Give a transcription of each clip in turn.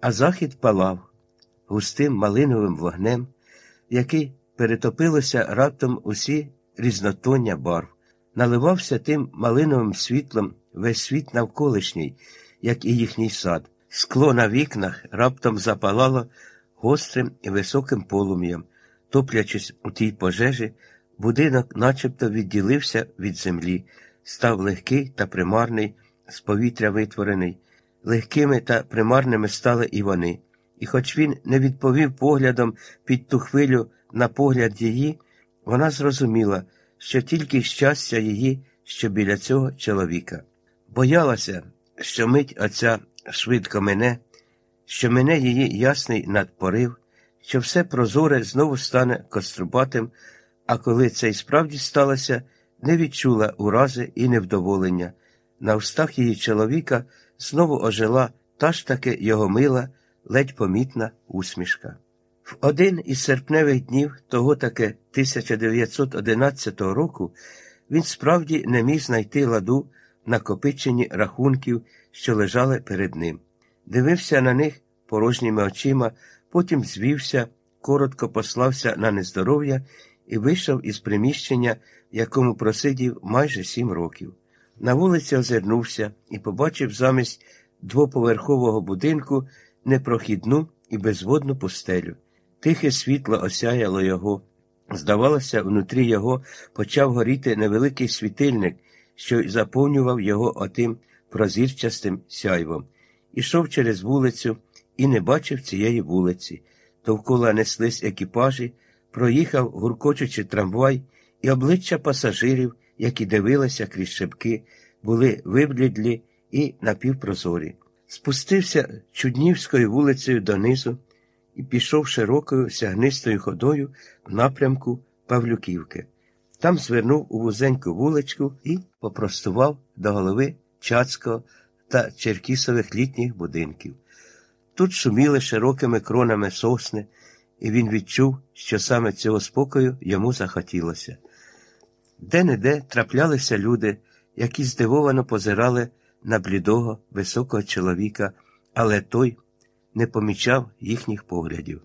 а захід палав густим малиновим вогнем, який перетопилося раптом усі різнотоння барв, наливався тим малиновим світлом весь світ навколишній, як і їхній сад. Скло на вікнах раптом запалало гострим і високим полум'ям, топлячись у тій пожежі, будинок начебто відділився від землі, став легкий та примарний, з повітря витворений. Легкими та примарними стали і вони, і хоч він не відповів поглядом під ту хвилю на погляд її, вона зрозуміла, що тільки щастя її, що біля цього чоловіка. Боялася, що мить оця швидко мене, що мене її ясний надпорив, що все прозоре знову стане кострубатим, а коли це й справді сталося, не відчула урази і невдоволення. На устах її чоловіка знову ожила та ж таки його мила, ледь помітна усмішка. В один із серпневих днів того таки 1911 року він справді не міг знайти ладу в накопиченні рахунків, що лежали перед ним. Дивився на них порожніми очима, потім звівся, коротко послався на нездоров'я і вийшов із приміщення, якому просидів майже сім років. На вулиці озирнувся і побачив замість двоповерхового будинку непрохідну і безводну пустелю. Тихе світло осяяло його. Здавалося, внутрі його почав горіти невеликий світильник, що заповнював його отим прозірчастим сяйвом. Ішов через вулицю і не бачив цієї вулиці. Довкола неслись екіпажі, проїхав, гуркочучи трамвай, і обличчя пасажирів, які дивилися крізь шибки, були виблідлі і напівпрозорі. Спустився Чуднівською вулицею донизу і пішов широкою сягнистою ходою в напрямку Павлюківки. Там звернув у вузеньку вуличку і попростував до голови Чацького та Черкісових літніх будинків. Тут шуміли широкими кронами сосни, і він відчув, що саме цього спокою йому захотілося. Де-не-де траплялися люди, які здивовано позирали на блідого, високого чоловіка, але той не помічав їхніх поглядів.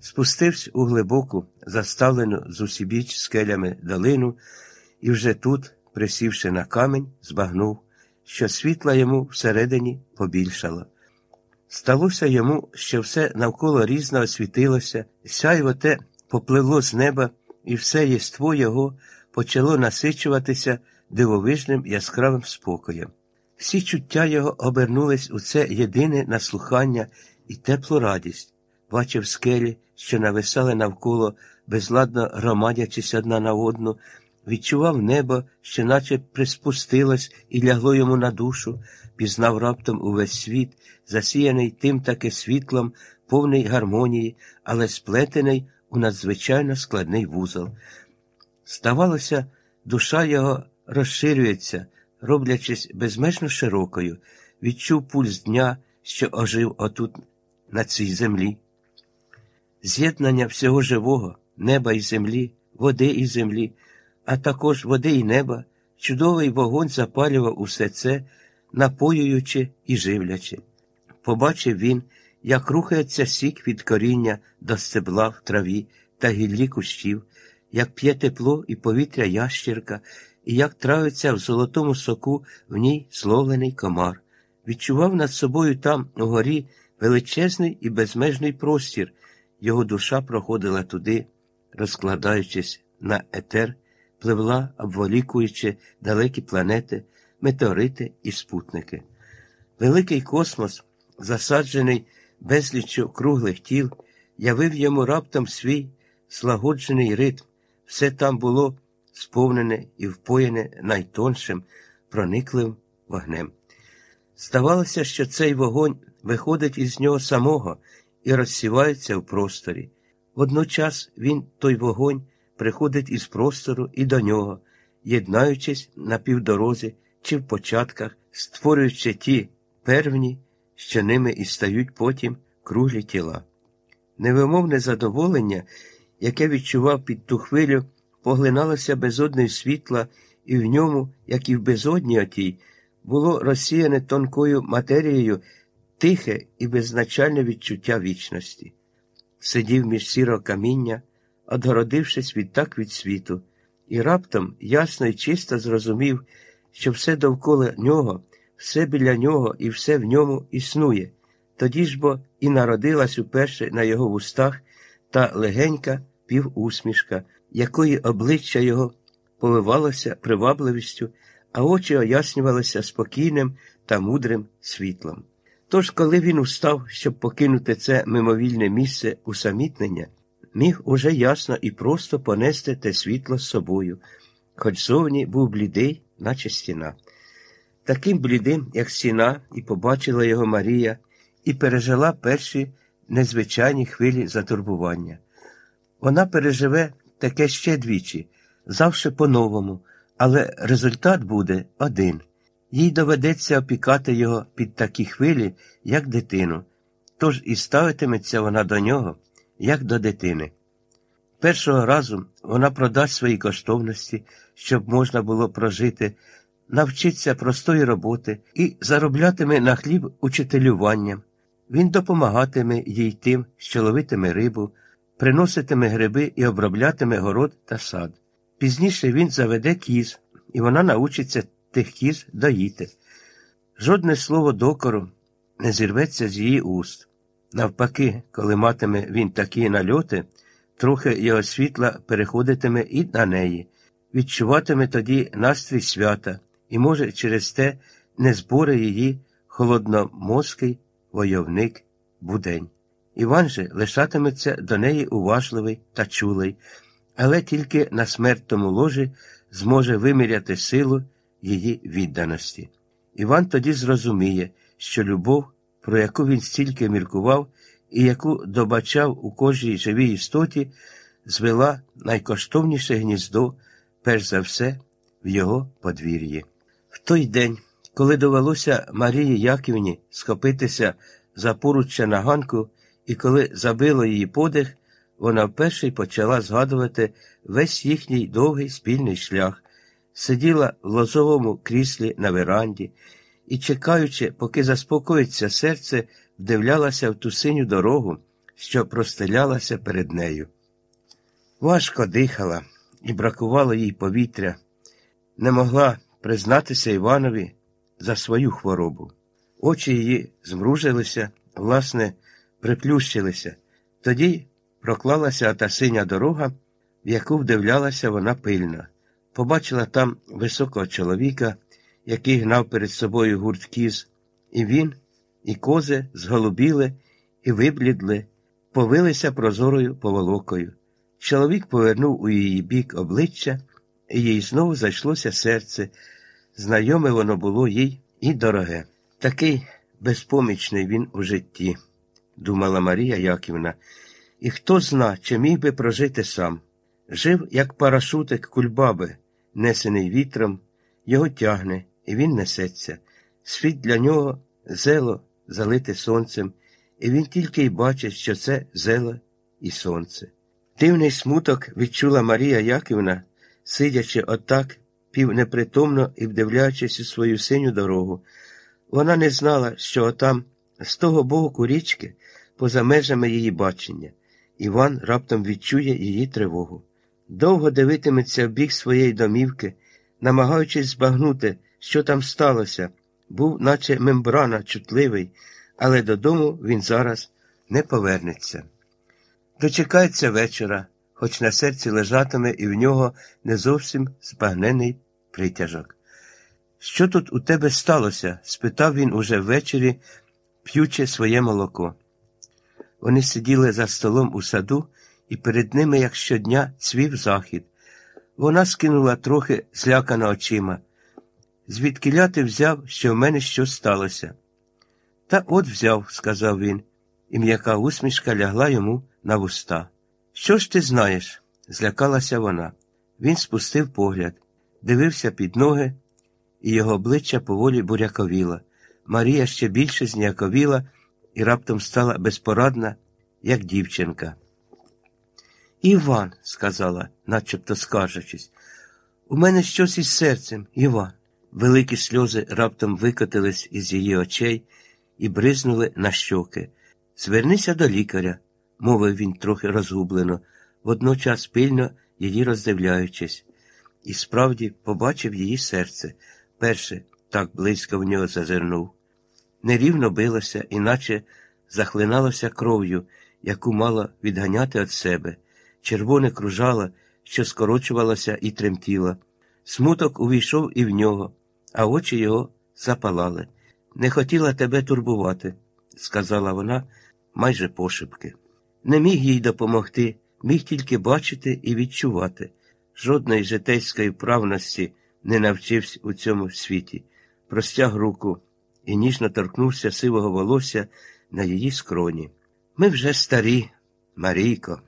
Спустився у глибоку, заставлену з усібіч скелями долину, і вже тут, присівши на камінь, збагнув, що світла йому всередині побільшало. Сталося йому, що все навколо різно освітилося, сяйво те попливло з неба, і все єство його почало насичуватися дивовижним яскравим спокоєм. Всі чуття його обернулись у це єдине наслухання і теплу радість, бачив скелі, що нависали навколо, безладно громадячись одна на одну, відчував небо, що наче приспустилось і лягло йому на душу, пізнав раптом увесь світ, засіяний тим таки світлом, повний гармонії, але сплетений у надзвичайно складний вузол. Здавалося, душа його розширюється, роблячись безмежно широкою, відчув пульс дня, що ожив отут, на цій землі. З'єднання всього живого, неба і землі, води і землі, а також води і неба, чудовий вогонь запалював усе це, напоюючи і живлячи. Побачив він, як рухається сік від коріння до стебла в траві та гіллі кущів, як п'є тепло і повітря ящірка, і як травиться в золотому соку в ній зловлений комар. Відчував над собою там, угорі, величезний і безмежний простір. Його душа проходила туди, розкладаючись на етер, пливла, обволікуючи далекі планети, метеорити і спутники. Великий космос, засаджений безліччю круглих тіл, явив йому раптом свій слагоджений ритм. Все там було сповнене і впоєне найтоншим, проникливим вогнем. Здавалося, що цей вогонь виходить із нього самого і розсівається в просторі. Водночас він, той вогонь, приходить із простору і до нього, єднаючись на півдорозі чи в початках, створюючи ті первні, що ними і стають потім круглі тіла. Невимовне задоволення, яке відчував під ту хвилю, поглиналося безодною світла, і в ньому, як і в безодні отій, було розсіяне тонкою матерією тихе і беззначальне відчуття вічності. Сидів між сірого каміння, одгородившись відтак від світу, і раптом ясно і чисто зрозумів, що все довкола нього, все біля нього і все в ньому існує. Тоді ж бо і народилась уперше на його вустах та легенька півусмішка, якої обличчя його повивалося привабливістю, а очі ояснювалися спокійним та мудрим світлом. Тож, коли він устав, щоб покинути це мимовільне місце усамітнення, міг уже ясно і просто понести те світло з собою, хоч зовні був блідий, наче стіна. Таким блідим, як стіна, і побачила його Марія, і пережила перші незвичайні хвилі затурбування. Вона переживе таке ще двічі, завше по-новому, але результат буде один. Їй доведеться опікати його під такі хвилі, як дитину, тож і ставитиметься вона до нього, як до дитини. Першого разу вона продасть свої коштовності, щоб можна було прожити, навчиться простої роботи і зароблятиме на хліб учителюванням. Він допомагатиме їй тим, що ловитиме рибу, приноситиме гриби і оброблятиме город та сад. Пізніше він заведе кіз, і вона научиться тих кіз доїти. Жодне слово докору не зірветься з її уст. Навпаки, коли матиме він такі нальоти, трохи його світла переходитиме і на неї, відчуватиме тоді настрій свята і, може, через те не зборе її холодномозкий войовник будень. Іван же лишатиметься до неї уважливий та чулий, але тільки на смертному ложі зможе виміряти силу її відданості. Іван тоді зрозуміє, що любов, про яку він стільки міркував і яку добачав у кожній живій істоті, звела найкоштовніше гніздо, перш за все, в його подвір'ї. В той день, коли довелося Марії Яківні схопитися за поруччя на ганку, і коли забило її подих, вона вперше почала згадувати весь їхній довгий спільний шлях, сиділа в лозовому кріслі на веранді і, чекаючи, поки заспокоїться серце, вдивлялася в ту синю дорогу, що простелялася перед нею. Важко дихала і бракувало їй повітря, не могла признатися Іванові за свою хворобу. Очі її змружилися, власне, приплющилися. Тоді проклалася та синя дорога, в яку вдивлялася вона пильно. Побачила там високого чоловіка, який гнав перед собою гурт кіз, і він, і кози зголубіли і виблідли, повилися прозорою поволокою. Чоловік повернув у її бік обличчя, і їй знову зайшлося серце. Знайоме воно було їй і дороге. Такий безпомічний він у житті, думала Марія Яківна, і хто зна, чи міг би прожити сам. Жив, як парашутик кульбаби, несений вітром, його тягне, і він несеться. Світ для нього зело залите сонцем, і він тільки й бачить, що це зело і сонце. Дивний смуток відчула Марія Яківна, сидячи отак, півнепритомно і вдивляючись у свою синю дорогу. Вона не знала, що отам, з того боку річки, поза межами її бачення, Іван раптом відчує її тривогу. Довго дивитиметься в бік своєї домівки, намагаючись збагнути, що там сталося, був, наче мембрана чутливий, але додому він зараз не повернеться. Дочекається вечора, хоч на серці лежатиме і в нього не зовсім збагнений притяжок. Що тут у тебе сталося? спитав він уже ввечері, п'ючи своє молоко. Вони сиділи за столом у саду, і перед ними, як щодня, цвів захід. Вона скинула трохи злякана очима. Звідкиля ти взяв, що в мене щось сталося? Та от взяв, сказав він, і м'яка усмішка лягла йому на вуста. Що ж ти знаєш? злякалася вона. Він спустив погляд, дивився під ноги, і його обличчя поволі буряковіло. Марія ще більше зніяковіла і раптом стала безпорадна, як дівчинка. Іван, сказала, начебто скаржачись, у мене щось із серцем, Іван. Великі сльози раптом викотились із її очей, і бризнули на щоки. Звернися до лікаря, мовив він трохи розгублено, водночас пильно її роздивляючись, і справді побачив її серце. Перше так близько в нього зазирнув. Нерівно билося, іначе захлиналося кров'ю, яку мало відганяти від себе. Червоне кружало, що скорочувалося і тремтіло. Смуток увійшов і в нього, а очі його запалали. Не хотіла тебе турбувати, сказала вона майже пошепки. Не міг їй допомогти, міг тільки бачити і відчувати. Жодної житейської вправності не навчився у цьому світі. Простяг руку і ніжно торкнувся сивого волосся на її скроні. Ми вже старі, Марійко,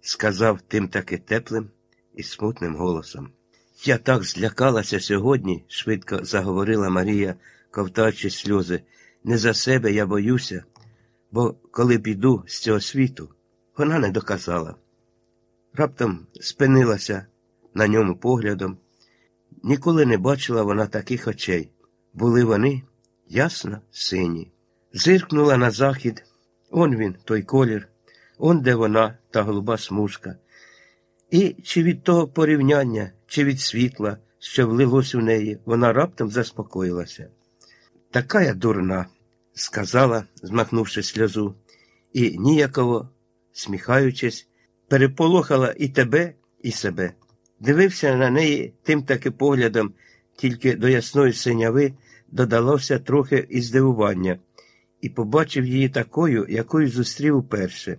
сказав тим таки теплим і смутним голосом. Я так злякалася сьогодні, швидко заговорила Марія, ковтаючи сльози. Не за себе я боюся, бо коли піду з цього світу, вона не доказала. Раптом спинилася на ньому поглядом. Ніколи не бачила вона таких очей. Були вони ясно сині. Зиркнула на захід, он він, той колір, он де вона, та голуба смужка. І чи від того порівняння, чи від світла, що влилось у неї, вона раптом заспокоїлася. Така я дурна, сказала, змахнувши сльозу, і ніяково, сміхаючись, переполохала і тебе, і себе. Дивився на неї тим таки поглядом, тільки до ясної синяви додалося трохи і здивування, і побачив її такою, якою зустрів уперше.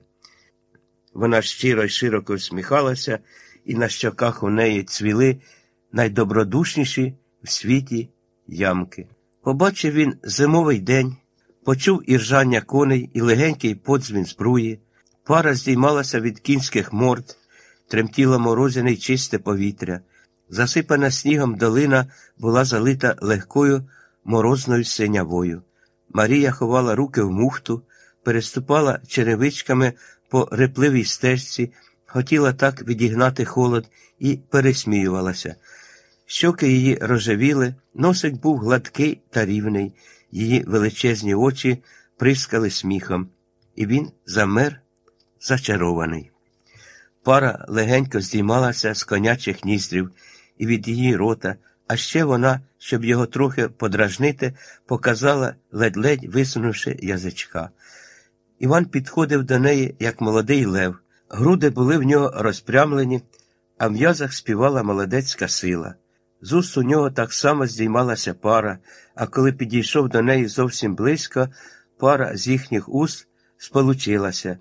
Вона щиро й широко всміхалася, і на щоках у неї цвіли найдобродушніші в світі ямки. Побачив він зимовий день, почув іржання коней і легенький подзвін збруї, пара здіймалася від кінських морд, тремтіло морозяне й чисте повітря. Засипана снігом долина була залита легкою морозною синявою. Марія ховала руки в мухту, переступала черевичками по репливій стежці, хотіла так відігнати холод і пересміювалася. Щоки її рожевіли, носик був гладкий та рівний, її величезні очі прискали сміхом, і він замер зачарований. Пара легенько здіймалася з конячих ніздрів, і від її рота, а ще вона, щоб його трохи подражнити, показала, ледь-ледь висунувши язичка. Іван підходив до неї, як молодий лев. Груди були в нього розпрямлені, а в м'язах співала молодецька сила. З уст у нього так само здіймалася пара, а коли підійшов до неї зовсім близько, пара з їхніх уст сполучилася,